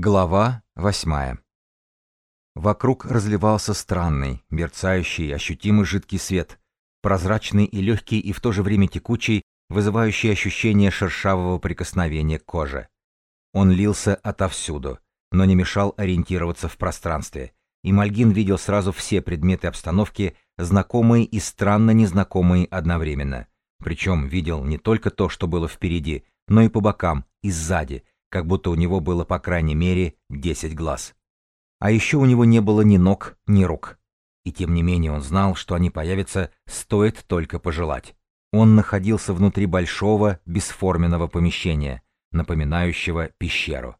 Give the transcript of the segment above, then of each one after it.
Глава восьмая. Вокруг разливался странный, мерцающий, ощутимый жидкий свет, прозрачный и легкий и в то же время текучий, вызывающий ощущение шершавого прикосновения к коже. Он лился отовсюду, но не мешал ориентироваться в пространстве, и Мальгин видел сразу все предметы обстановки, знакомые и странно незнакомые одновременно. Причем видел не только то, что было впереди, но и по бокам, и сзади, как будто у него было по крайней мере 10 глаз. А еще у него не было ни ног, ни рук. И тем не менее он знал, что они появятся, стоит только пожелать. Он находился внутри большого, бесформенного помещения, напоминающего пещеру.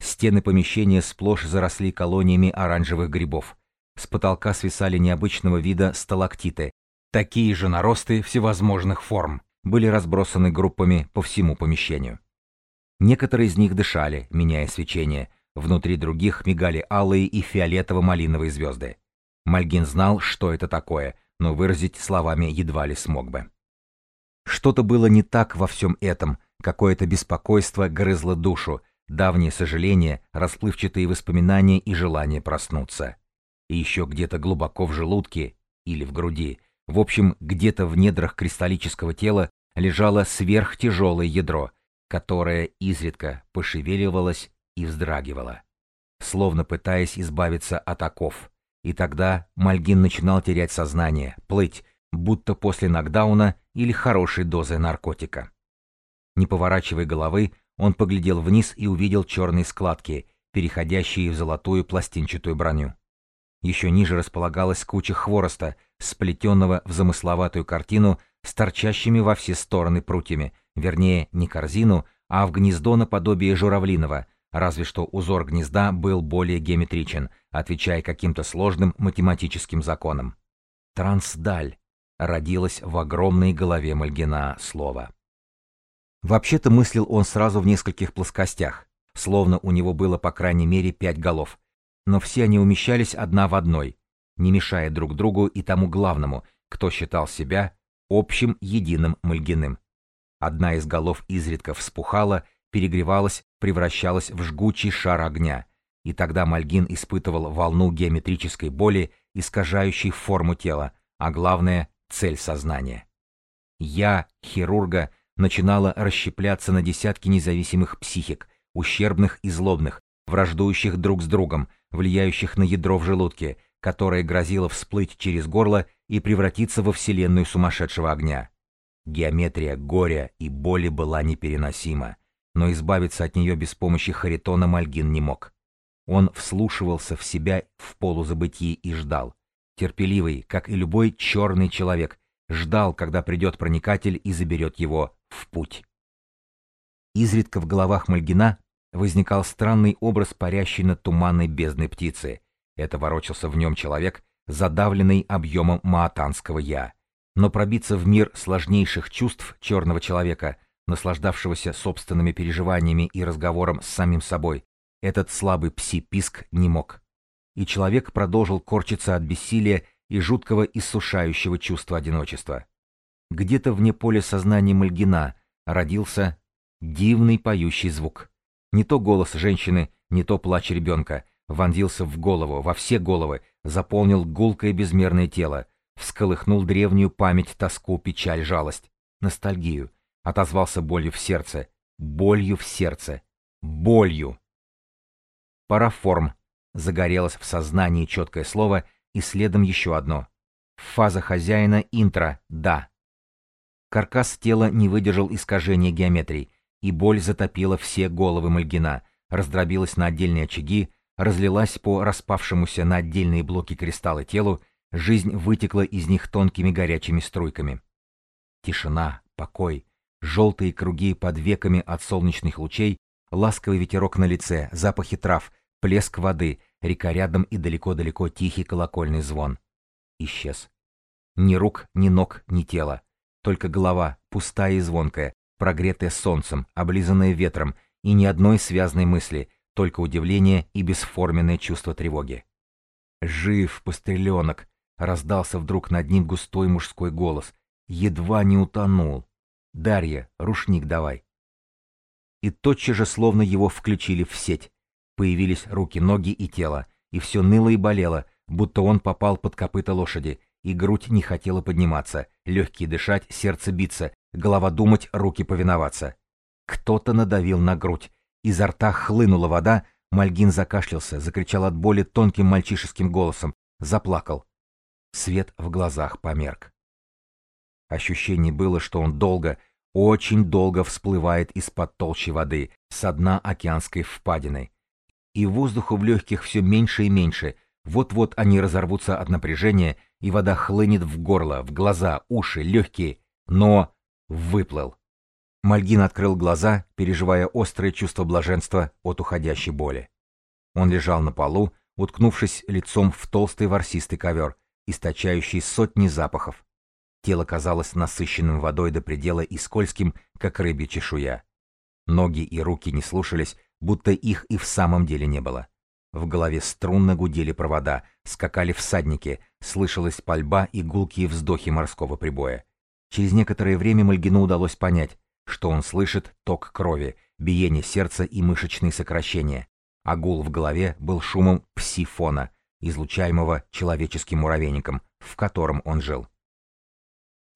Стены помещения сплошь заросли колониями оранжевых грибов. С потолка свисали необычного вида сталактиты. Такие же наросты всевозможных форм были разбросаны группами по всему помещению. Некоторые из них дышали, меняя свечение, внутри других мигали алые и фиолетово-малиновые звезды. Мальгин знал, что это такое, но выразить словами едва ли смог бы. Что-то было не так во всем этом, какое-то беспокойство грызло душу, давние сожаления, расплывчатые воспоминания и желание проснуться. И еще где-то глубоко в желудке или в груди, в общем, где-то в недрах кристаллического тела лежало сверхтяжелое ядро, которое изредка пошевеливалось и вздрагивало, словно пытаясь избавиться от оков. И тогда Мальгин начинал терять сознание, плыть, будто после нокдауна или хорошей дозы наркотика. Не поворачивая головы, он поглядел вниз и увидел черные складки, переходящие в золотую пластинчатую броню. Еще ниже располагалась куча хвороста, сплетенного в замысловатую картину с торчащими во все стороны прутьями, вернее, не корзину, а в гнездо наподобие журавлиного, разве что узор гнезда был более геометричен, отвечая каким-то сложным математическим законам. Трансдаль родилось в огромной голове Мальгина слово. Вообще-то мыслил он сразу в нескольких плоскостях, словно у него было по крайней мере пять голов, но все они умещались одна в одной, не мешая друг другу и тому главному, кто считал себя общим единым Мальгиным. Одна из голов изредка вспухала, перегревалась, превращалась в жгучий шар огня, и тогда Мальгин испытывал волну геометрической боли, искажающей форму тела, а главное — цель сознания. Я, хирурга, начинала расщепляться на десятки независимых психик, ущербных и злобных, враждующих друг с другом, влияющих на ядро в желудке, которое грозило всплыть через горло и превратиться во вселенную сумасшедшего огня. Геометрия горя и боли была непереносима, но избавиться от нее без помощи Харитона Мальгин не мог. Он вслушивался в себя в полузабытии и ждал. Терпеливый, как и любой черный человек, ждал, когда придет проникатель и заберет его в путь. Изредка в головах Мальгина возникал странный образ парящей над туманной бездной птицы. Это ворочался в нем человек, задавленный объемом маатанского «я», но пробиться в мир сложнейших чувств черного человека, наслаждавшегося собственными переживаниями и разговором с самим собой, этот слабый пси-писк не мог. И человек продолжил корчиться от бессилия и жуткого иссушающего чувства одиночества. Где-то вне поля сознания Мальгина родился дивный поющий звук. Не то голос женщины, не то плач ребенка, вонзился в голову, во все головы, заполнил гулкое безмерное тело, всколыхнул древнюю память, тоску, печаль, жалость, ностальгию, отозвался болью в сердце, болью в сердце, болью. Параформ. Загорелось в сознании четкое слово и следом еще одно. Фаза хозяина интро «да». Каркас тела не выдержал искажения геометрии, и боль затопила все головы Мальгина, раздробилась на отдельные очаги, разлилась по распавшемуся на отдельные блоки кристалла телу, Жизнь вытекла из них тонкими горячими струйками. Тишина, покой, желтые круги под веками от солнечных лучей, ласковый ветерок на лице, запахи трав, плеск воды, река рядом и далеко-далеко тихий колокольный звон. Исчез. Ни рук, ни ног, ни тела. Только голова, пустая и звонкая, прогретая солнцем, облизанная ветром, и ни одной связной мысли, только удивление и бесформенное чувство тревоги. «Жив, постреленок!» Раздался вдруг над ним густой мужской голос. Едва не утонул. «Дарья, рушник давай». И тотчас же словно его включили в сеть. Появились руки, ноги и тело, и все ныло и болело, будто он попал под копыта лошади, и грудь не хотела подниматься, легкие дышать, сердце биться, голова думать, руки повиноваться. Кто-то надавил на грудь. Изо рта хлынула вода, Мальгин закашлялся, закричал от боли тонким мальчишеским голосом, заплакал. Свет в глазах померк. Ощущение было, что он долго, очень долго всплывает из-под толщи воды, со дна океанской впадины. И воздуха в легких все меньше и меньше, вот-вот они разорвутся от напряжения, и вода хлынет в горло, в глаза, уши, легкие, но выплыл. Мальгин открыл глаза, переживая острое чувство блаженства от уходящей боли. Он лежал на полу, уткнувшись лицом в толстый ворсистый ковер, источающий сотни запахов. Тело казалось насыщенным водой до предела и скользким, как рыбья чешуя. Ноги и руки не слушались, будто их и в самом деле не было. В голове струнно гудели провода, скакали всадники, слышалась пальба и гулкие вздохи морского прибоя. Через некоторое время Мальгину удалось понять, что он слышит ток крови, биение сердца и мышечные сокращения, а гул в голове был шумом псифона, излучаемого человеческим муравейником, в котором он жил.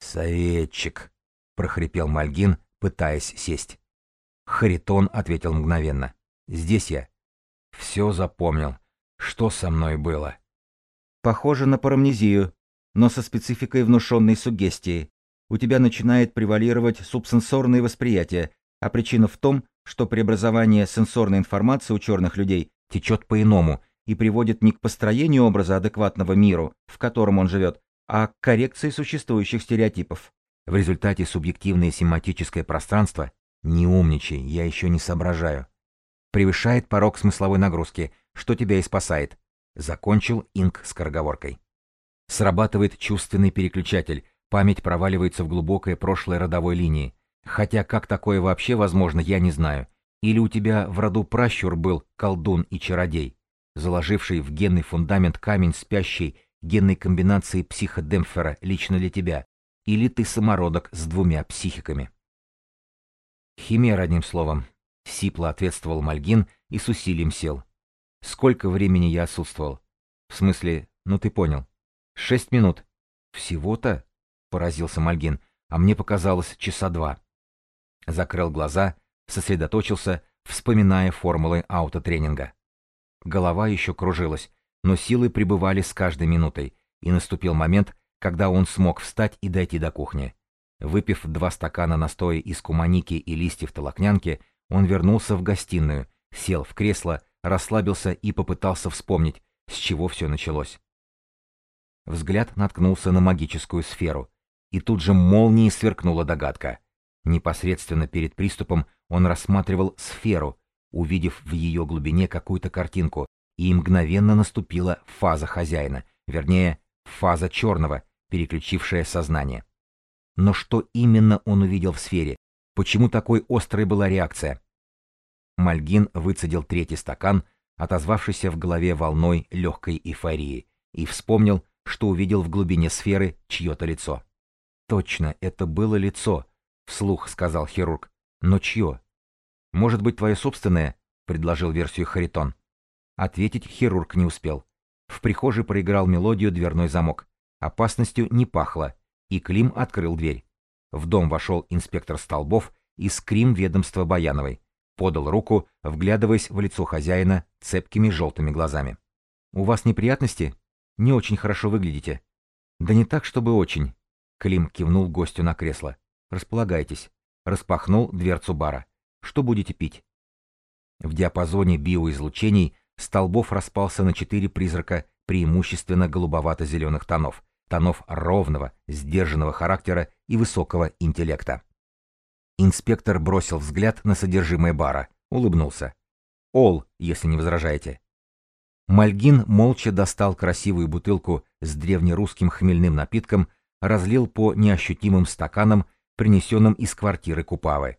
«Советчик», — прохрипел Мальгин, пытаясь сесть. Харитон ответил мгновенно. «Здесь я». Все запомнил. Что со мной было? Похоже на парамнезию, но со спецификой внушенной сугестии. У тебя начинает превалировать субсенсорное восприятие, а причина в том, что преобразование сенсорной информации у черных людей течет по-иному и приводит не к построению образа адекватного миру, в котором он живет, а к коррекции существующих стереотипов. В результате субъективное семантическое пространство «не умничай, я еще не соображаю», превышает порог смысловой нагрузки, что тебя и спасает. Закончил Инк скороговоркой. Срабатывает чувственный переключатель, память проваливается в глубокое прошлое родовой линии. Хотя как такое вообще возможно, я не знаю. Или у тебя в роду пращур был колдун и чародей, заложивший в генный фундамент камень спящей генной комбинации психодемпфера лично для тебя, или ты самородок с двумя психиками. Химера, одним словом, Сипло ответствовал Мальгин и с усилием сел. Сколько времени я отсутствовал? В смысле, ну ты понял. Шесть минут. Всего-то? Поразился Мальгин, а мне показалось часа два. Закрыл глаза, сосредоточился, вспоминая формулы аутотренинга. Голова еще кружилась, но силы пребывали с каждой минутой, и наступил момент, когда он смог встать и дойти до кухни. Выпив два стакана настоя из куманики и листьев толокнянки, он вернулся в гостиную, сел в кресло, расслабился и попытался вспомнить, с чего все началось. Взгляд наткнулся на магическую сферу, и тут же молнией сверкнула догадка. Непосредственно перед приступом он рассматривал сферу, увидев в ее глубине какую-то картинку, и мгновенно наступила фаза хозяина, вернее, фаза черного, переключившая сознание. Но что именно он увидел в сфере, Почему такой острой была реакция? Мальгин выцедил третий стакан, отозвавшийся в голове волной легкой эйфории, и вспомнил, что увидел в глубине сферы чье-то лицо. «Точно, это было лицо», — вслух сказал хирург. «Но чье?» «Может быть, твое собственное?» — предложил версию Харитон. Ответить хирург не успел. В прихожей проиграл мелодию дверной замок. Опасностью не пахло, и Клим открыл дверь. В дом вошел инспектор Столбов из Крим ведомства Баяновой. Подал руку, вглядываясь в лицо хозяина цепкими желтыми глазами. «У вас неприятности? Не очень хорошо выглядите». «Да не так, чтобы очень». Клим кивнул гостю на кресло. «Располагайтесь». Распахнул дверцу бара. «Что будете пить?» В диапазоне биоизлучений Столбов распался на четыре призрака преимущественно голубовато-зеленых тонов, тонов ровного, сдержанного характера и высокого интеллекта. Инспектор бросил взгляд на содержимое бара, улыбнулся. «Ол, если не возражаете». Мальгин молча достал красивую бутылку с древнерусским хмельным напитком, разлил по неощутимым стаканам, принесенным из квартиры Купавы.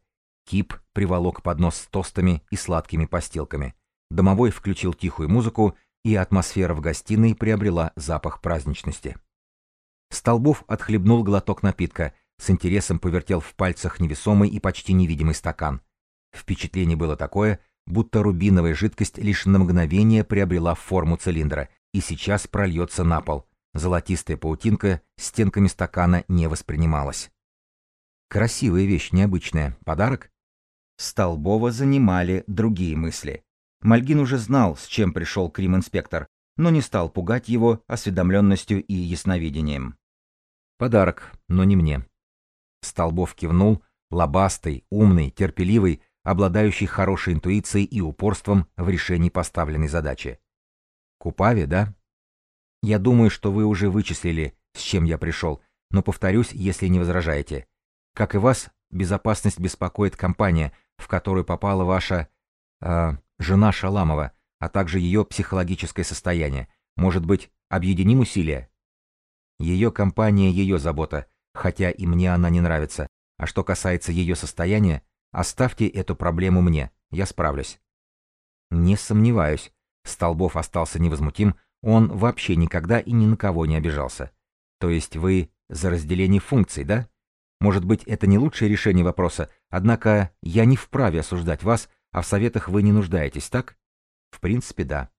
Кип приволок поднос с тостами и сладкими постилками. Домовой включил тихую музыку, и атмосфера в гостиной приобрела запах праздничности. Столбов отхлебнул глоток напитка, с интересом повертел в пальцах невесомый и почти невидимый стакан. Впечатление было такое, будто рубиновая жидкость лишь на мгновение приобрела форму цилиндра и сейчас прольется на пол. Золотистая паутинка стенками стакана не воспринималась. Красивая вещь, необычная. Подарок? Столбова занимали другие мысли. Мальгин уже знал, с чем пришел Крим-инспектор, но не стал пугать его осведомленностью и ясновидением. Подарок, но не мне. Столбов кивнул, лобастый, умный, терпеливый, обладающий хорошей интуицией и упорством в решении поставленной задачи. Купави, да? Я думаю, что вы уже вычислили, с чем я пришел, но повторюсь, если не возражаете. Как и вас, безопасность беспокоит компания, в которую попала ваша... Э, жена Шаламова, а также ее психологическое состояние. Может быть, объединим усилия? Ее компания — ее забота, хотя и мне она не нравится. А что касается ее состояния, оставьте эту проблему мне, я справлюсь. Не сомневаюсь. Столбов остался невозмутим, он вообще никогда и ни на кого не обижался. То есть вы за разделение функций, да? Может быть, это не лучшее решение вопроса, однако я не вправе осуждать вас, а в советах вы не нуждаетесь, так? В принципе, да.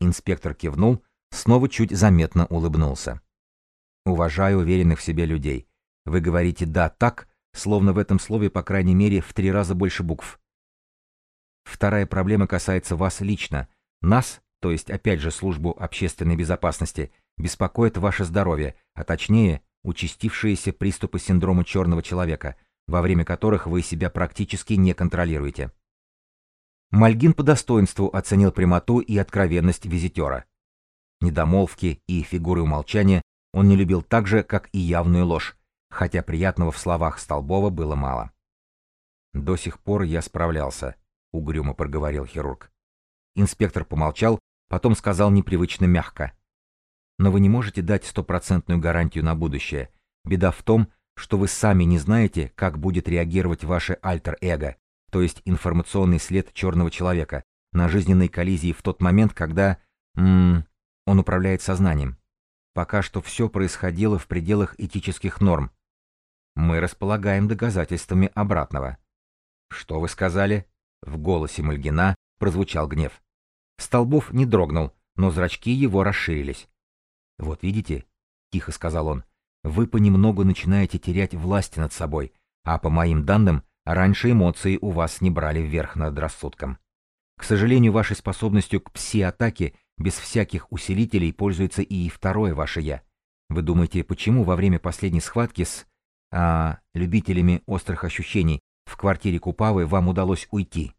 Инспектор кивнул, снова чуть заметно улыбнулся. Уважаю уверенных в себе людей. Вы говорите «да» так, словно в этом слове по крайней мере в три раза больше букв. Вторая проблема касается вас лично. Нас, то есть опять же службу общественной безопасности, беспокоит ваше здоровье, а точнее участившиеся приступы синдрома черного человека, во время которых вы себя практически не контролируете. Мальгин по достоинству оценил прямоту и откровенность визитера. Недомолвки и фигуры умолчания он не любил так же, как и явную ложь, хотя приятного в словах Столбова было мало. «До сих пор я справлялся», — угрюмо проговорил хирург. Инспектор помолчал, потом сказал непривычно мягко. «Но вы не можете дать стопроцентную гарантию на будущее. Беда в том, что вы сами не знаете, как будет реагировать ваше альтер-эго, то есть информационный след черного человека, на жизненной коллизии в тот момент, когда м он управляет сознанием. Пока что все происходило в пределах этических норм. Мы располагаем доказательствами обратного. «Что вы сказали?» В голосе Мальгина прозвучал гнев. Столбов не дрогнул, но зрачки его расширились. «Вот видите», — тихо сказал он, — «вы понемногу начинаете терять власть над собой, а по моим данным, Раньше эмоции у вас не брали вверх над рассудком. К сожалению, вашей способностью к пси-атаке без всяких усилителей пользуется и второе ваше «я». Вы думаете, почему во время последней схватки с а, любителями острых ощущений в квартире Купавы вам удалось уйти?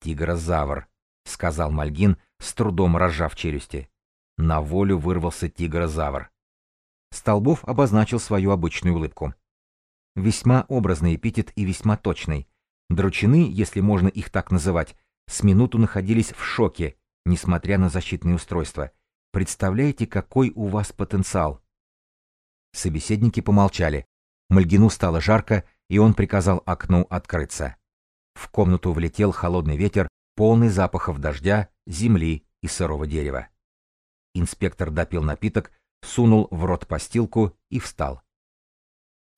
«Тигрозавр», — сказал Мальгин, с трудом разжав челюсти. На волю вырвался тигрозавр. Столбов обозначил свою обычную улыбку. Весьма образный эпитет и весьма точный. Дручины, если можно их так называть, с минуту находились в шоке, несмотря на защитные устройства. Представляете, какой у вас потенциал? Собеседники помолчали. Мальгину стало жарко, и он приказал окну открыться. В комнату влетел холодный ветер, полный запахов дождя, земли и сырого дерева. Инспектор допил напиток, сунул в рот постилку и встал.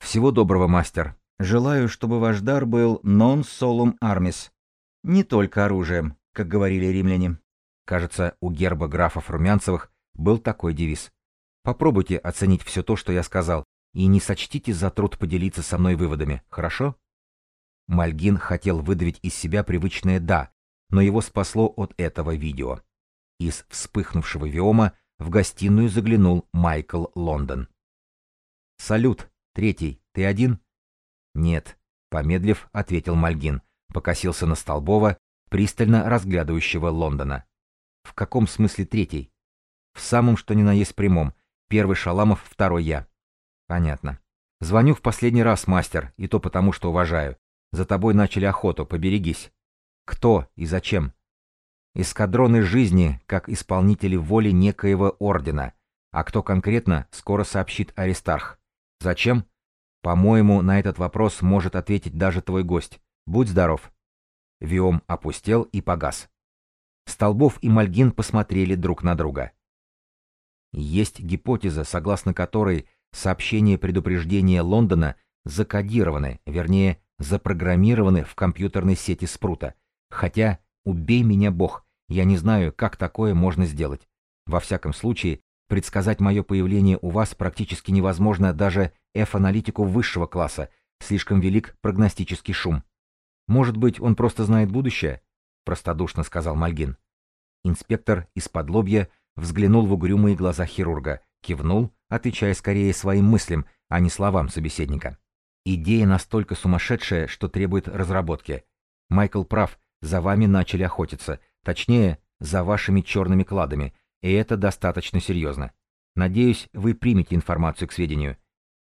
Всего доброго, мастер. Желаю, чтобы ваш дар был non solum armis. Не только оружием, как говорили римляне. Кажется, у герба графов Румянцевых был такой девиз. Попробуйте оценить все то, что я сказал, и не сочтите за труд поделиться со мной выводами, хорошо? Мальгин хотел выдавить из себя привычное «да», но его спасло от этого видео. Из вспыхнувшего виома в гостиную заглянул Майкл Лондон. «Салют!» Третий, ты один? Нет, помедлив, ответил Мальгин, покосился на Столбова, пристально разглядывающего Лондона. В каком смысле третий? В самом что ни на есть прямом. Первый Шаламов, второй я. Понятно. Звоню в последний раз, мастер, и то потому, что уважаю. За тобой начали охоту, поберегись. Кто и зачем? Эскадроны жизни, как исполнители воли некоего ордена. А кто конкретно, скоро сообщит Аристарх. Зачем? По-моему, на этот вопрос может ответить даже твой гость. Будь здоров. Виом опустел и погас. Столбов и Мальгин посмотрели друг на друга. Есть гипотеза, согласно которой сообщения предупреждения Лондона закодированы, вернее, запрограммированы в компьютерной сети Спрута. Хотя, убей меня Бог, я не знаю, как такое можно сделать. Во всяком случае, предсказать мое появление у вас практически невозможно даже F-аналитику высшего класса, слишком велик прогностический шум. Может быть, он просто знает будущее? Простодушно сказал Мальгин. Инспектор из-под лобья взглянул в угрюмые глаза хирурга, кивнул, отвечая скорее своим мыслям, а не словам собеседника. Идея настолько сумасшедшая, что требует разработки. Майкл прав, за вами начали охотиться, точнее, за вашими черными кладами, и это достаточно серьезно. Надеюсь, вы примете информацию к сведению.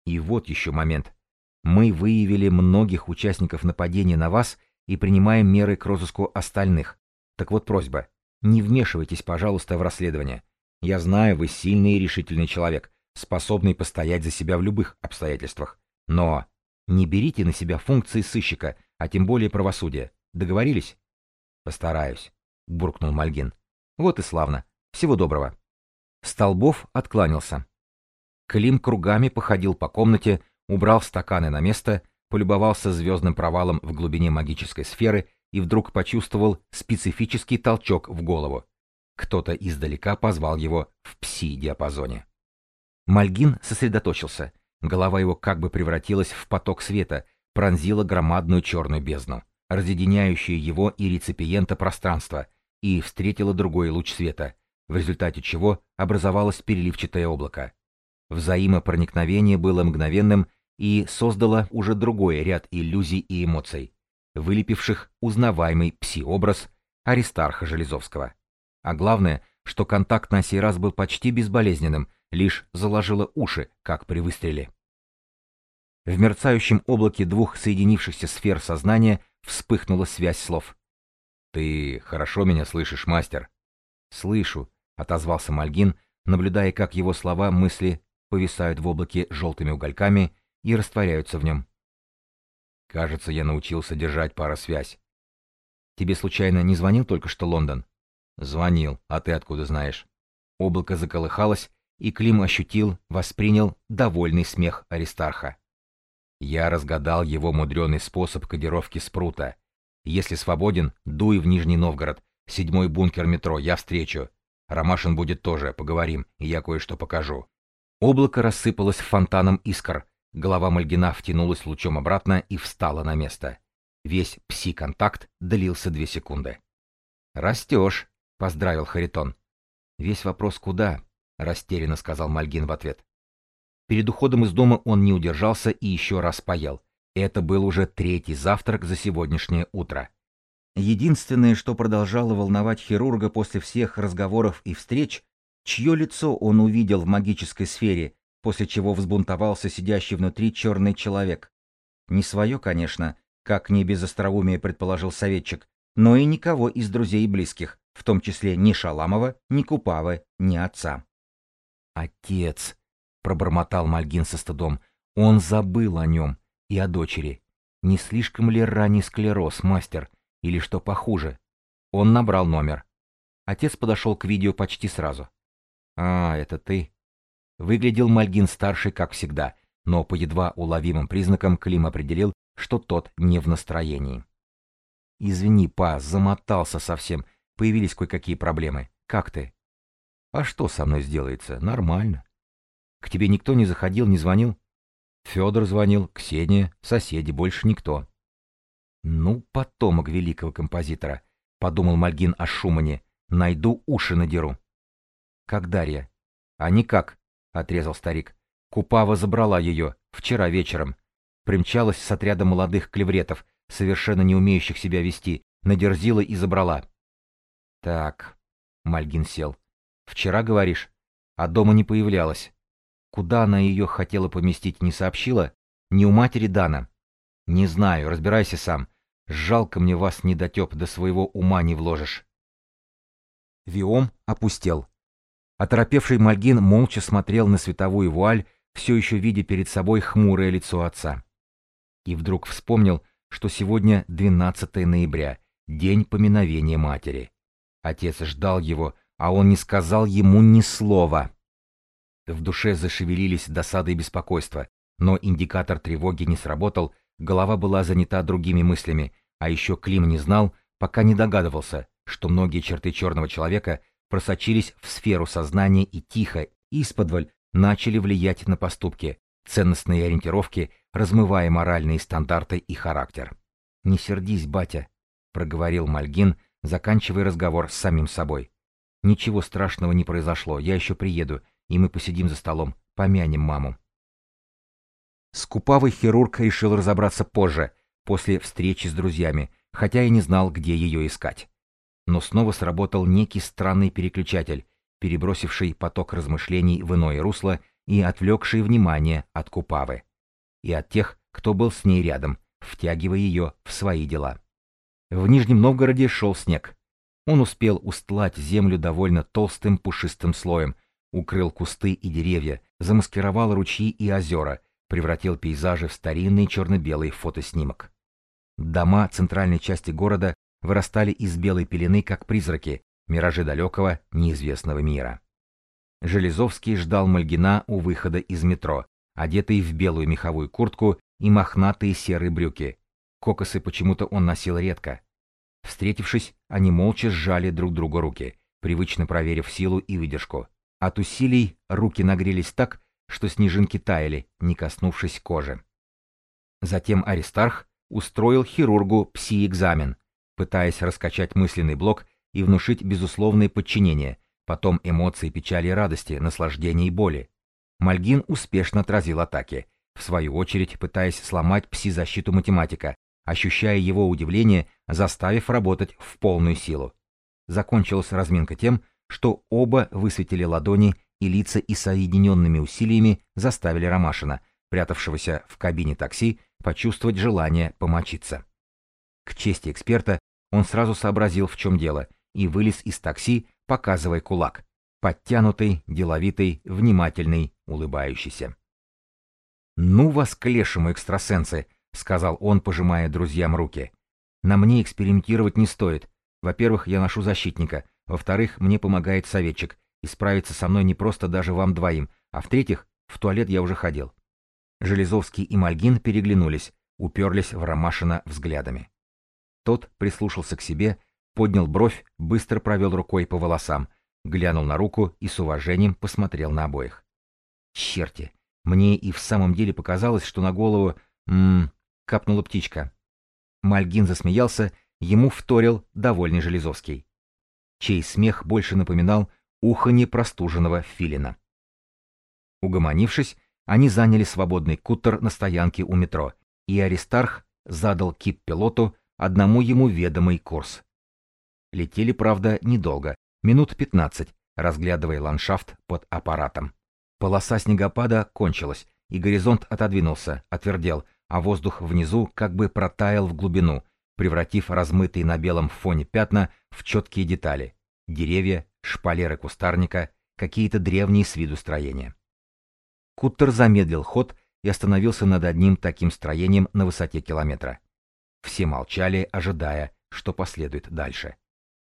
И вот еще момент. Мы выявили многих участников нападения на вас и принимаем меры к розыску остальных. Так вот просьба. Не вмешивайтесь, пожалуйста, в расследование. Я знаю, вы сильный и решительный человек, способный постоять за себя в любых обстоятельствах. Но не берите на себя функции сыщика, а тем более правосудия. Договорились? Постараюсь, буркнул Мальгин. Вот и славно. Всего доброго. Столбов откланялся. Клим кругами походил по комнате, убрал стаканы на место, полюбовался звездным провалом в глубине магической сферы и вдруг почувствовал специфический толчок в голову. Кто-то издалека позвал его в пси-диапазоне. Мальгин сосредоточился. Голова его как бы превратилась в поток света, пронзила громадную черную бездну, разъединяющую его и реципиента пространство, и встретила другой луч света, в результате чего образовалось переливчатое облако. Взаимопроникновение было мгновенным и создало уже другой ряд иллюзий и эмоций, вылепивших узнаваемый пси-образ Аристарха Железовского. А главное, что контакт на сей раз был почти безболезненным, лишь заложило уши, как при выстреле. В мерцающем облаке двух соединившихся сфер сознания вспыхнула связь слов. «Ты хорошо меня слышишь, мастер?» «Слышу», отозвался Мальгин, наблюдая, как его слова, мысли повисают в облаке желтыми угольками и растворяются в нем. Кажется, я научился держать паросвязь. Тебе случайно не звонил только что Лондон? Звонил, а ты откуда знаешь? Облако заколыхалось, и Клим ощутил, воспринял довольный смех Аристарха. Я разгадал его мудреный способ кодировки спрута. Если свободен, дуй в Нижний Новгород, седьмой бункер метро, я встречу. Ромашин будет тоже, поговорим, и я кое-что покажу. Облако рассыпалось фонтаном искр. Голова Мальгина втянулась лучом обратно и встала на место. Весь пси-контакт длился две секунды. «Растешь», — поздравил Харитон. «Весь вопрос куда?» — растерянно сказал Мальгин в ответ. Перед уходом из дома он не удержался и еще раз поел. Это был уже третий завтрак за сегодняшнее утро. Единственное, что продолжало волновать хирурга после всех разговоров и встреч, чье лицо он увидел в магической сфере, после чего взбунтовался сидящий внутри черный человек. Не свое, конечно, как не без остроумия предположил советчик, но и никого из друзей и близких, в том числе ни Шаламова, ни Купавы, ни отца. «Отец!» — пробормотал Мальгин со стыдом. «Он забыл о нем и о дочери. Не слишком ли ранний склероз, мастер?» Или что похуже. Он набрал номер. Отец подошел к видео почти сразу. «А, это ты?» Выглядел Мальгин-старший, как всегда, но по едва уловимым признакам Клим определил, что тот не в настроении. «Извини, па, замотался совсем. Появились кое-какие проблемы. Как ты?» «А что со мной сделается? Нормально. К тебе никто не заходил, не звонил?» Федор звонил, Ксения, соседи, больше никто. «Ну, потомок великого композитора», — подумал Мальгин о Шумане. «Найду, уши надеру». «Как Дарья?» «А никак», — отрезал старик. «Купава забрала ее вчера вечером. Примчалась с отряда молодых клевретов, совершенно не умеющих себя вести, надерзила и забрала». «Так», — Мальгин сел. «Вчера, говоришь? А дома не появлялась. Куда она ее хотела поместить, не сообщила? Не у матери Дана. «Не знаю, разбирайся сам. Жалко мне вас, недотеп, до своего ума не вложишь». Виом опустел. Оторопевший Мальгин молча смотрел на световую вуаль, все еще видя перед собой хмурое лицо отца. И вдруг вспомнил, что сегодня 12 ноября, день поминовения матери. Отец ждал его, а он не сказал ему ни слова. В душе зашевелились досады и беспокойство, но индикатор тревоги не сработал, Голова была занята другими мыслями, а еще Клим не знал, пока не догадывался, что многие черты черного человека просочились в сферу сознания и тихо, исподволь, начали влиять на поступки, ценностные ориентировки, размывая моральные стандарты и характер. «Не сердись, батя», — проговорил Мальгин, заканчивая разговор с самим собой. «Ничего страшного не произошло, я еще приеду, и мы посидим за столом, помянем маму». Скупавый хирург решил разобраться позже, после встречи с друзьями, хотя и не знал, где ее искать. Но снова сработал некий странный переключатель, перебросивший поток размышлений в иное русло и отвлекший внимание от Купавы. И от тех, кто был с ней рядом, втягивая ее в свои дела. В Нижнем Новгороде шел снег. Он успел устлать землю довольно толстым пушистым слоем, укрыл кусты и деревья, замаскировал ручьи и озера, превратил пейзажи в старинный черно-белый фотоснимок. Дома центральной части города вырастали из белой пелены, как призраки, миражи далекого, неизвестного мира. Железовский ждал Мальгина у выхода из метро, одетый в белую меховую куртку и мохнатые серые брюки. Кокосы почему-то он носил редко. Встретившись, они молча сжали друг другу руки, привычно проверив силу и выдержку. От усилий руки нагрелись так, что снежинки таяли, не коснувшись кожи. Затем Аристарх устроил хирургу пси-экзамен, пытаясь раскачать мысленный блок и внушить безусловное подчинение, потом эмоции печали и радости, наслаждения и боли. Мальгин успешно отразил атаки, в свою очередь пытаясь сломать пси-защиту математика, ощущая его удивление, заставив работать в полную силу. Закончилась разминка тем, что оба высветили ладони и лица и соединенными усилиями заставили Ромашина, прятавшегося в кабине такси, почувствовать желание помочиться. К чести эксперта он сразу сообразил, в чем дело, и вылез из такси, показывая кулак. Подтянутый, деловитый, внимательный, улыбающийся. «Ну вас к лешему, экстрасенсы!» — сказал он, пожимая друзьям руки. «На мне экспериментировать не стоит. Во-первых, я ношу защитника. Во-вторых, мне помогает советчик. И справиться со мной не просто даже вам двоим. А в-третьих, в туалет я уже ходил. Железовский и Мальгин переглянулись, уперлись в Ромашина взглядами. Тот прислушался к себе, поднял бровь, быстро провел рукой по волосам, глянул на руку и с уважением посмотрел на обоих. Черти, мне и в самом деле показалось, что на голову... Ммм, капнула птичка. Мальгин засмеялся, ему вторил довольный Железовский. Чей смех больше напоминал уханье простуженного филина. Угомонившись, они заняли свободный кутер на стоянке у метро, и Аристарх задал кип-пилоту одному ему ведомый курс. Летели, правда, недолго, минут пятнадцать, разглядывая ландшафт под аппаратом. Полоса снегопада кончилась, и горизонт отодвинулся, отвердел, а воздух внизу как бы протаял в глубину, превратив размытые на белом фоне пятна в четкие детали. Деревья, шпалеры кустарника, какие-то древние с виду строения. Куттер замедлил ход и остановился над одним таким строением на высоте километра. Все молчали, ожидая, что последует дальше.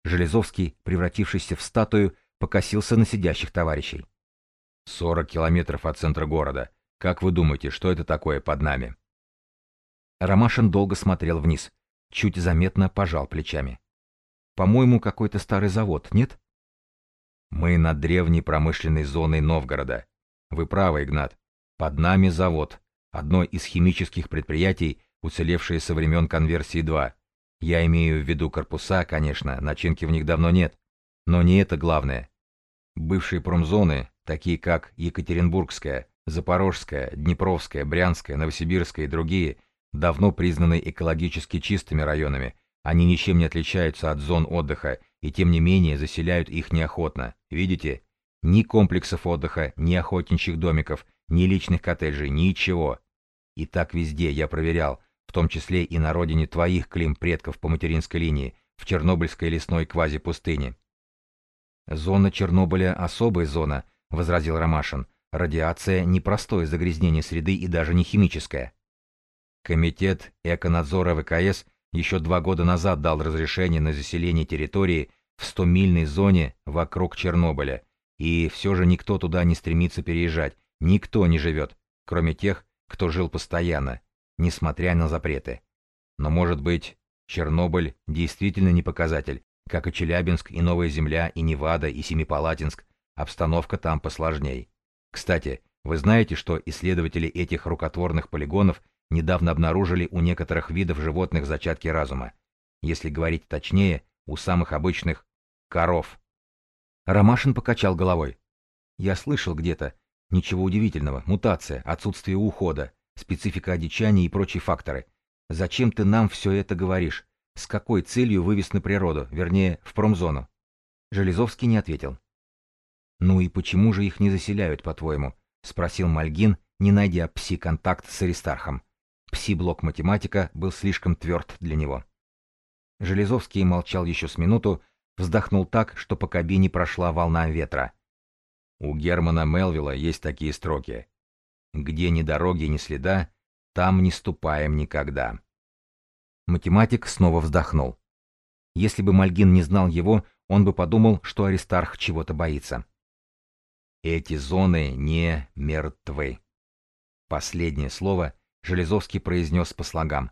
Железовский, превратившийся в статую, покосился на сидящих товарищей. «Сорок километров от центра города. Как вы думаете, что это такое под нами?» Ромашин долго смотрел вниз, чуть заметно пожал плечами. «По-моему, какой-то старый завод, нет?» «Мы над древней промышленной зоной Новгорода. Вы правы, Игнат. Под нами завод. Одно из химических предприятий, уцелевшее со времен конверсии 2. Я имею в виду корпуса, конечно, начинки в них давно нет. Но не это главное. Бывшие промзоны, такие как Екатеринбургская, Запорожская, Днепровская, Брянская, Новосибирская и другие, давно признаны экологически чистыми районами. Они ничем не отличаются от зон отдыха и тем не менее заселяют их неохотно. Видите, ни комплексов отдыха, ни охотничьих домиков, ни личных коттеджей, ничего. И так везде я проверял, в том числе и на родине твоих клим предков по материнской линии, в Чернобыльской лесной квазипустыне. «Зона Чернобыля — особая зона», — возразил Ромашин. «Радиация — непростое загрязнение среды и даже не химическое». Комитет эконадзора ВКС еще два года назад дал разрешение на заселение территории в 100-мильной зоне вокруг Чернобыля, и все же никто туда не стремится переезжать, никто не живет, кроме тех, кто жил постоянно, несмотря на запреты. Но может быть, Чернобыль действительно не показатель, как и Челябинск, и Новая Земля, и Невада, и Семипалатинск. Обстановка там посложней. Кстати, вы знаете, что исследователи этих рукотворных полигонов недавно обнаружили у некоторых видов животных зачатки разума. Если говорить точнее, у самых обычных коров. Ромашин покачал головой. Я слышал где-то. Ничего удивительного. Мутация, отсутствие ухода, специфика одичания и прочие факторы. Зачем ты нам все это говоришь? С какой целью вывез на природу, вернее, в промзону? Железовский не ответил. «Ну и почему же их не заселяют, по-твоему?» — спросил Мальгин, не найдя пси-контакт с Аристархом. Пси-блок математика был слишком тверд для него. Железовский молчал еще с минуту, вздохнул так, что по кабине прошла волна ветра. У Германа Мелвилла есть такие строки. «Где ни дороги, ни следа, там не ступаем никогда». Математик снова вздохнул. Если бы Мальгин не знал его, он бы подумал, что Аристарх чего-то боится. Эти зоны не мертвы. Последнее слово Железовский произнес по слогам.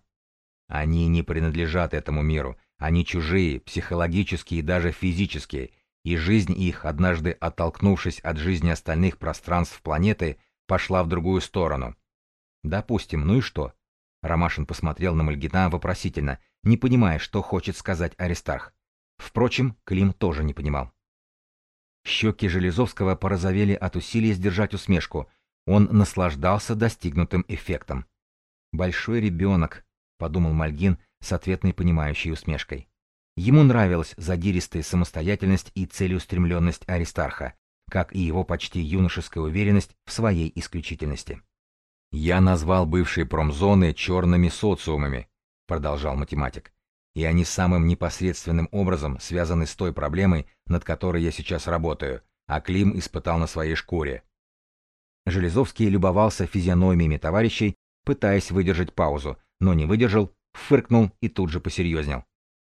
Они не принадлежат этому миру, они чужие, психологические и даже физические, и жизнь их, однажды оттолкнувшись от жизни остальных пространств планеты, пошла в другую сторону. Допустим, ну и что? Ромашин посмотрел на Мальгина вопросительно, не понимая, что хочет сказать Аристарх. Впрочем, Клим тоже не понимал. Щеки Железовского порозовели от усилий сдержать усмешку. Он наслаждался достигнутым эффектом. «Большой ребенок», — подумал Мальгин с ответной понимающей усмешкой. Ему нравилась задиристая самостоятельность и целеустремленность Аристарха, как и его почти юношеская уверенность в своей исключительности. «Я назвал бывшие промзоны черными социумами», — продолжал математик и они самым непосредственным образом связаны с той проблемой, над которой я сейчас работаю, а Клим испытал на своей шкуре. Железовский любовался физиономиями товарищей, пытаясь выдержать паузу, но не выдержал, фыркнул и тут же посерьезнел.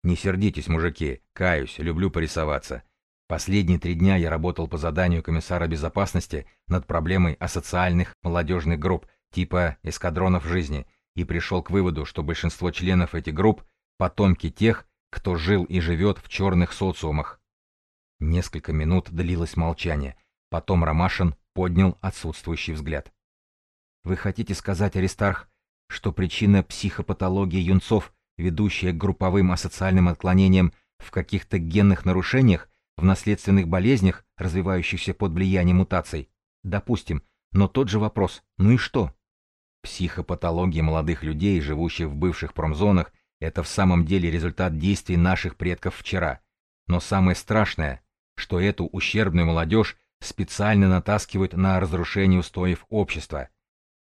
«Не сердитесь, мужики, каюсь, люблю порисоваться. Последние три дня я работал по заданию комиссара безопасности над проблемой асоциальных молодежных групп типа эскадронов жизни и пришел к выводу, что большинство членов этих групп потомки тех, кто жил и живет в черных социумах. Несколько минут длилось молчание, потом Ромашин поднял отсутствующий взгляд. «Вы хотите сказать, Аристарх, что причина психопатологии юнцов, ведущая к групповым асоциальным отклонениям в каких-то генных нарушениях, в наследственных болезнях, развивающихся под влиянием мутаций? Допустим, но тот же вопрос, ну и что? Психопатология молодых людей, живущих в бывших промзонах это в самом деле результат действий наших предков вчера. Но самое страшное, что эту ущербную молодежь специально натаскивают на разрушение устоев общества.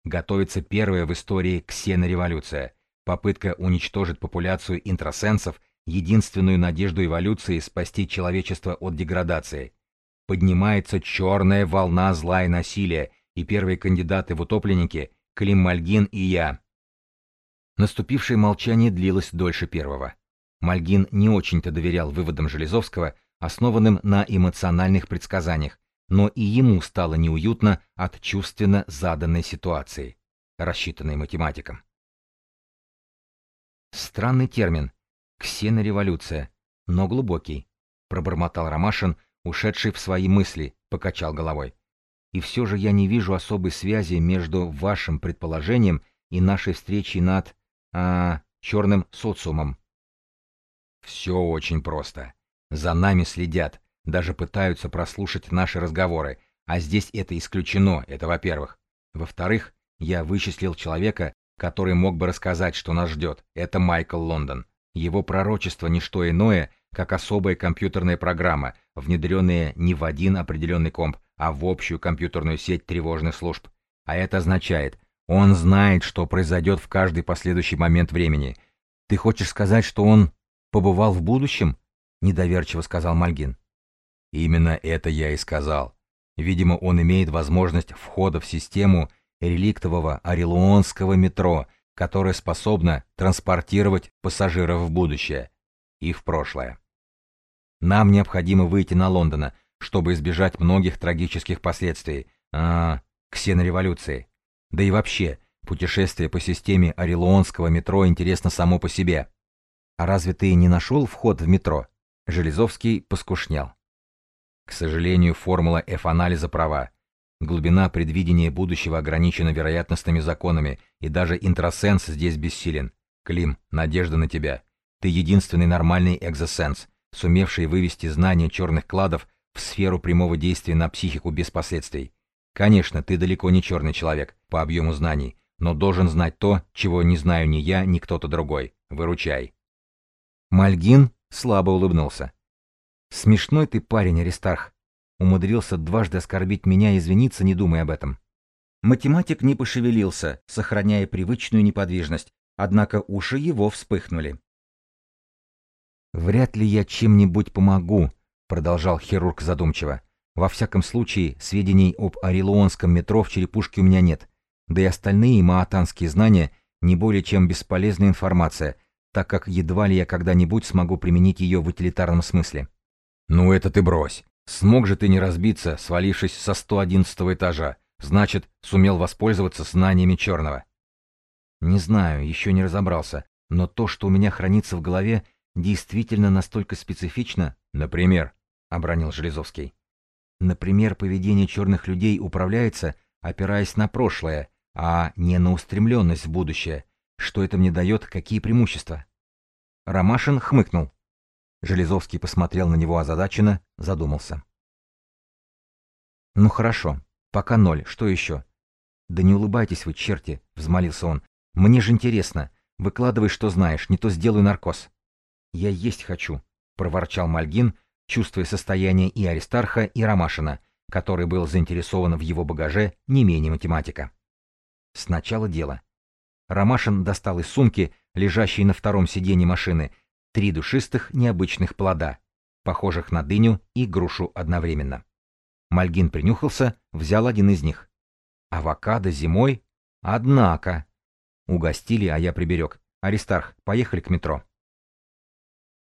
Готовится первая в истории ксенореволюция, попытка уничтожить популяцию интросенсов, единственную надежду эволюции спасти человечество от деградации. Поднимается черная волна зла и насилия, и первые кандидаты в утопленники – Клим Мальгин и я. Наступившее молчание длилось дольше первого. Мальгин не очень-то доверял выводам Железовского, основанным на эмоциональных предсказаниях, но и ему стало неуютно от чувственно заданной ситуации, рассчитанной математиком. Странный термин «ксенореволюция», но глубокий, пробормотал Ромашин, ушедший в свои мысли, покачал головой. И все же я не вижу особой связи между вашим предположением и нашей встречей над а, черным социумом. Все очень просто. За нами следят, даже пытаются прослушать наши разговоры, а здесь это исключено, это во-первых. Во-вторых, я вычислил человека, который мог бы рассказать, что нас ждет. Это Майкл Лондон. Его пророчество не что иное, как особая компьютерная программа, внедренная не в один определенный комп, а в общую компьютерную сеть тревожных служб. А это означает, он знает, что произойдет в каждый последующий момент времени. Ты хочешь сказать, что он побывал в будущем? Недоверчиво сказал Мальгин. Именно это я и сказал. Видимо, он имеет возможность входа в систему реликтового орелуонского метро, которое способно транспортировать пассажиров в будущее и в прошлое. Нам необходимо выйти на Лондона, чтобы избежать многих трагических последствий, а, ксенореволюции. Да и вообще, путешествие по системе Орелонского метро интересно само по себе. А разве ты не нашел вход в метро? Железовский поскушнял. К сожалению, формула F-анализа права. Глубина предвидения будущего ограничена вероятностными законами, и даже интрасенс здесь бессилен. Клим, надежда на тебя. Ты единственный нормальный экзосенс, сумевший вывести знания черных кладов в сферу прямого действия на психику без последствий. Конечно, ты далеко не черный человек по объему знаний, но должен знать то, чего не знаю ни я, ни кто-то другой. Выручай. Мальгин слабо улыбнулся. «Смешной ты парень, Аристарх. Умудрился дважды оскорбить меня и извиниться, не думая об этом». Математик не пошевелился, сохраняя привычную неподвижность, однако уши его вспыхнули. «Вряд ли я чем-нибудь помогу», — продолжал хирург задумчиво. «Во всяком случае, сведений об Орелуонском метро в черепушке у меня нет, да и остальные маатанские знания не более чем бесполезная информация — так как едва ли я когда-нибудь смогу применить ее в утилитарном смысле. «Ну это ты брось. Смог же ты не разбиться, свалившись со 111 этажа. Значит, сумел воспользоваться знаниями черного». «Не знаю, еще не разобрался, но то, что у меня хранится в голове, действительно настолько специфично...» «Например?» — обронил Железовский. «Например, поведение черных людей управляется, опираясь на прошлое, а не на устремленность в будущее, что это мне дает, какие преимущества? Ромашин хмыкнул. Железовский посмотрел на него озадаченно, задумался. «Ну хорошо, пока ноль, что еще?» «Да не улыбайтесь вы, черти!» — взмолился он. «Мне же интересно. Выкладывай, что знаешь, не то сделаю наркоз». «Я есть хочу», — проворчал Мальгин, чувствуя состояние и Аристарха, и Ромашина, который был заинтересован в его багаже не менее математика. Сначала дело. Ромашин достал из сумки, лежащей на втором сиденье машины, три душистых необычных плода, похожих на дыню и грушу одновременно. Мальгин принюхался, взял один из них. Авокадо зимой? Однако. Угостили, а я приберег. Аристарх, поехали к метро.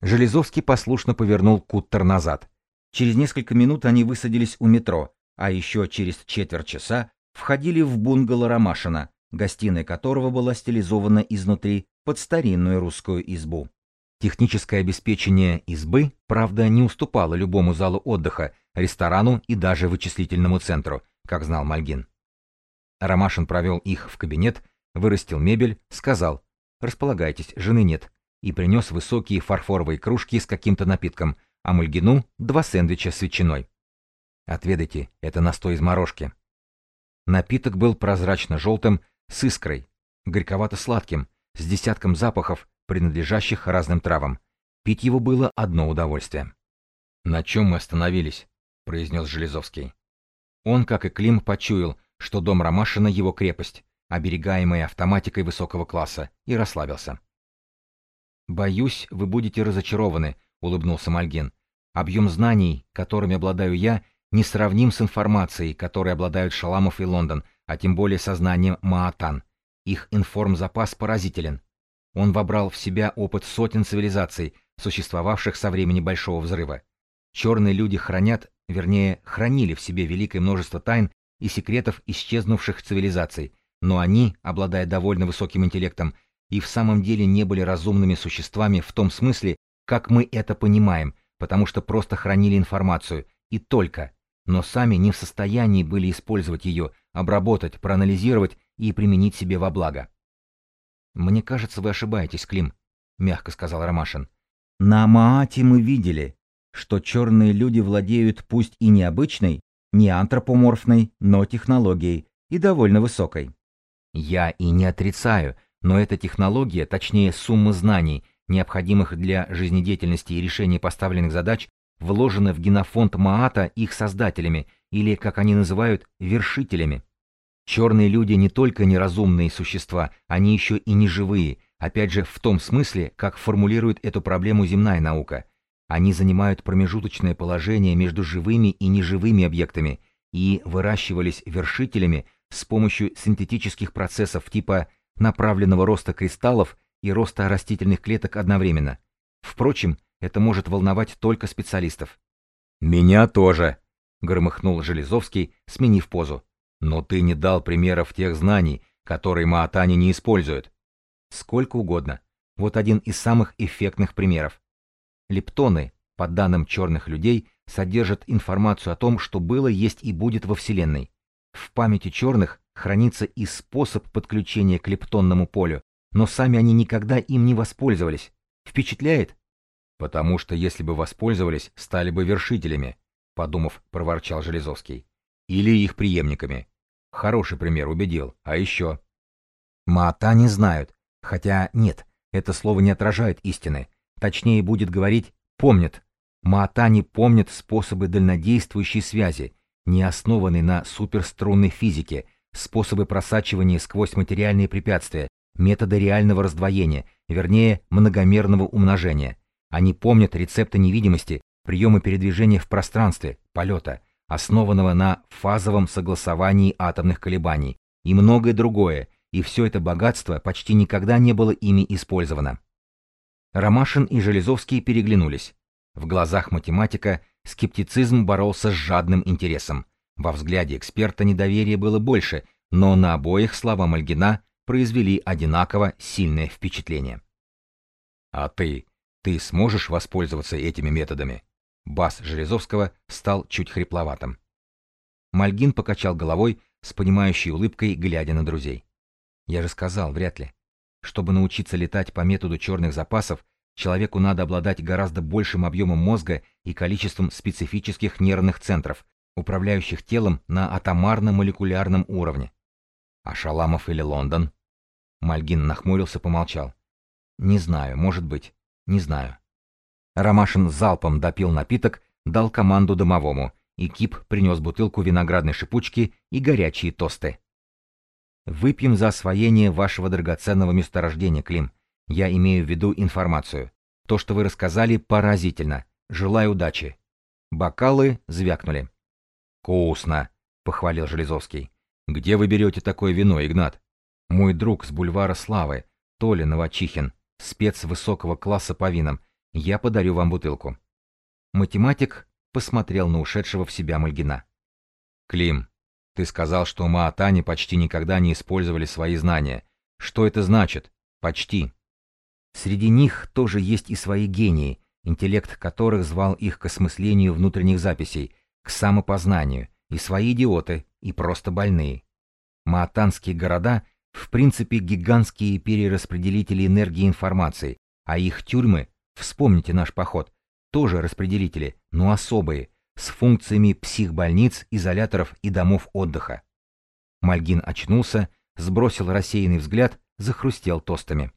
Железовский послушно повернул куттер назад. Через несколько минут они высадились у метро, а еще через четверть часа входили в бунгало Ромашина, гостиная которого была стилизована изнутри под старинную русскую избу. Техническое обеспечение избы, правда, не уступало любому залу отдыха, ресторану и даже вычислительному центру, как знал Мальгин. Ромашин провел их в кабинет, вырастил мебель, сказал «Располагайтесь, жены нет», и принес высокие фарфоровые кружки с каким-то напитком, а Мальгину — два сэндвича с ветчиной. «Отведайте, это настой из морожки». Напиток был прозрачно-желтым, с искрой, горьковато-сладким, с десятком запахов, принадлежащих разным травам. Пить его было одно удовольствие. «На чем мы остановились?» — произнес Железовский. Он, как и Клим, почуял, что дом Ромашина — его крепость, оберегаемая автоматикой высокого класса, и расслабился. «Боюсь, вы будете разочарованы», — улыбнулся Мальгин. «Объем знаний, которыми обладаю я, несравним с информацией, которой обладают Шаламов и Лондон, а тем более сознанием Маатан. Их информзапас поразителен. Он вобрал в себя опыт сотен цивилизаций, существовавших со времени Большого Взрыва. Черные люди хранят, вернее, хранили в себе великое множество тайн и секретов исчезнувших цивилизаций, но они, обладая довольно высоким интеллектом, и в самом деле не были разумными существами в том смысле, как мы это понимаем, потому что просто хранили информацию, и только, но сами не в состоянии были использовать ее, обработать, проанализировать и применить себе во благо. «Мне кажется, вы ошибаетесь, Клим», — мягко сказал Ромашин. «На Маате мы видели, что черные люди владеют пусть и необычной, не антропоморфной, но технологией, и довольно высокой. Я и не отрицаю, но эта технология, точнее сумма знаний, необходимых для жизнедеятельности и решения поставленных задач, вложена в генофонд Маата их создателями, или, как они называют, вершителями. Черные люди не только неразумные существа, они еще и неживые, опять же в том смысле, как формулирует эту проблему земная наука. Они занимают промежуточное положение между живыми и неживыми объектами и выращивались вершителями с помощью синтетических процессов типа направленного роста кристаллов и роста растительных клеток одновременно. Впрочем, это может волновать только специалистов. «Меня тоже», — громыхнул Железовский, сменив позу. Но ты не дал примеров тех знаний, которые Маатани не используют. Сколько угодно. Вот один из самых эффектных примеров. Лептоны, по данным черных людей, содержат информацию о том, что было, есть и будет во Вселенной. В памяти черных хранится и способ подключения к лептонному полю, но сами они никогда им не воспользовались. Впечатляет? Потому что если бы воспользовались, стали бы вершителями, подумав, проворчал Железовский. Или их преемниками. Хороший пример убедил. А еще? Маата не знают. Хотя нет, это слово не отражает истины. Точнее будет говорить «помнят». Маата не помнят способы дальнодействующей связи, не основанной на суперструнной физике, способы просачивания сквозь материальные препятствия, методы реального раздвоения, вернее, многомерного умножения. Они помнят рецепты невидимости, приемы передвижения в пространстве, полета, основанного на фазовом согласовании атомных колебаний, и многое другое, и все это богатство почти никогда не было ими использовано. Ромашин и Железовский переглянулись. В глазах математика скептицизм боролся с жадным интересом. Во взгляде эксперта недоверие было больше, но на обоих слова Мальгина произвели одинаково сильное впечатление. «А ты? Ты сможешь воспользоваться этими методами?» Бас Железовского стал чуть хрипловатым. Мальгин покачал головой с понимающей улыбкой, глядя на друзей. «Я же сказал, вряд ли. Чтобы научиться летать по методу черных запасов, человеку надо обладать гораздо большим объемом мозга и количеством специфических нервных центров, управляющих телом на атомарно-молекулярном уровне. А Шаламов или Лондон? Мальгин нахмурился, помолчал. Не знаю, может быть, не знаю. Ромашин залпом допил напиток, дал команду домовому, и Кип принес бутылку виноградной шипучки и горячие тосты. «Выпьем за освоение вашего драгоценного месторождения, Клим. Я имею в виду информацию. То, что вы рассказали, поразительно. Желаю удачи». Бокалы звякнули. «Вкусно», — похвалил Железовский. «Где вы берете такое вино, Игнат?» «Мой друг с бульвара Славы, Толя Новочихин, спец высокого класса по винам, я подарю вам бутылку. Математик посмотрел на ушедшего в себя Мальгина. Клим, ты сказал, что Маатани почти никогда не использовали свои знания. Что это значит? Почти. Среди них тоже есть и свои гении, интеллект которых звал их к осмыслению внутренних записей, к самопознанию, и свои идиоты, и просто больные. Маатанские города в принципе гигантские перераспределители энергии информации, а их тюрьмы Вспомните наш поход. Тоже распределители, но особые, с функциями психбольниц, изоляторов и домов отдыха. Мальгин очнулся, сбросил рассеянный взгляд, захрустел тостами.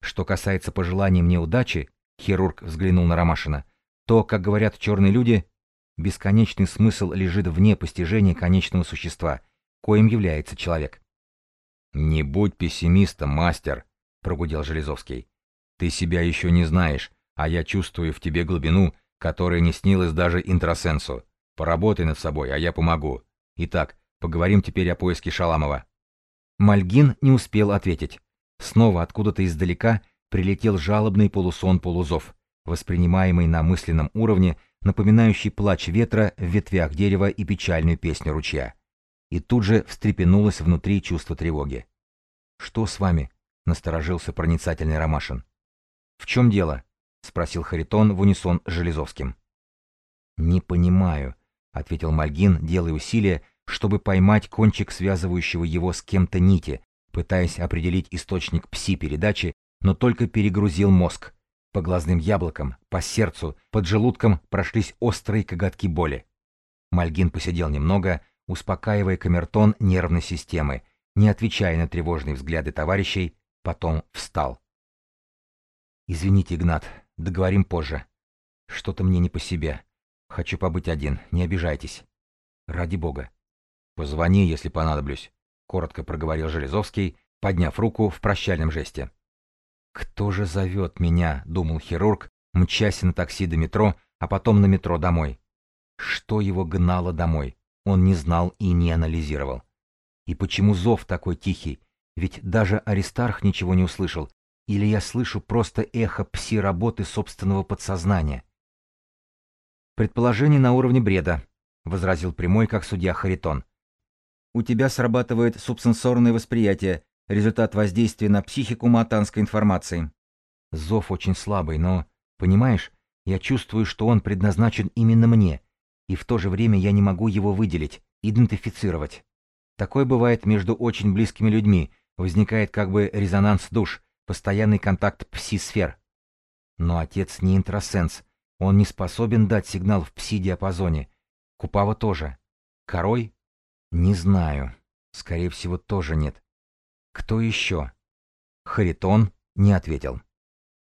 Что касается пожеланий мне удачи, хирург взглянул на Ромашина, то, как говорят черные люди, бесконечный смысл лежит вне постижения конечного существа, коим является человек. «Не будь пессимистом, мастер», — прогудел Железовский. Ты себя еще не знаешь, а я чувствую в тебе глубину, которая не снилась даже интросенсу. Поработай над собой, а я помогу. Итак, поговорим теперь о поиске Шаламова». Мальгин не успел ответить. Снова откуда-то издалека прилетел жалобный полусон-полузов, воспринимаемый на мысленном уровне, напоминающий плач ветра в ветвях дерева и печальную песню ручья. И тут же встрепенулось внутри чувство тревоги. «Что с вами?» — насторожился проницательный Ромашин. «В чем дело?» — спросил Харитон в унисон с Железовским. «Не понимаю», — ответил Мальгин, делая усилия, чтобы поймать кончик связывающего его с кем-то нити, пытаясь определить источник пси-передачи, но только перегрузил мозг. По глазным яблокам, по сердцу, под желудком прошлись острые коготки боли. Мальгин посидел немного, успокаивая камертон нервной системы, не отвечая на тревожные взгляды товарищей, потом встал. «Извините, Игнат, договорим позже. Что-то мне не по себе. Хочу побыть один, не обижайтесь. Ради бога». «Позвони, если понадоблюсь», — коротко проговорил Железовский, подняв руку в прощальном жесте. «Кто же зовет меня?» — думал хирург, мчась на такси до метро, а потом на метро домой. Что его гнало домой? Он не знал и не анализировал. И почему зов такой тихий? Ведь даже Аристарх ничего не услышал, или я слышу просто эхо пси-работы собственного подсознания? Предположение на уровне бреда, возразил прямой, как судья Харитон. У тебя срабатывает субсенсорное восприятие, результат воздействия на психику матанской информации. Зов очень слабый, но, понимаешь, я чувствую, что он предназначен именно мне, и в то же время я не могу его выделить, идентифицировать. Такое бывает между очень близкими людьми, возникает как бы резонанс душ, постоянный контакт пси-сфер. Но отец не интросенс, он не способен дать сигнал в пси-диапазоне. Купава тоже. Корой? Не знаю. Скорее всего, тоже нет. Кто еще? Харитон не ответил.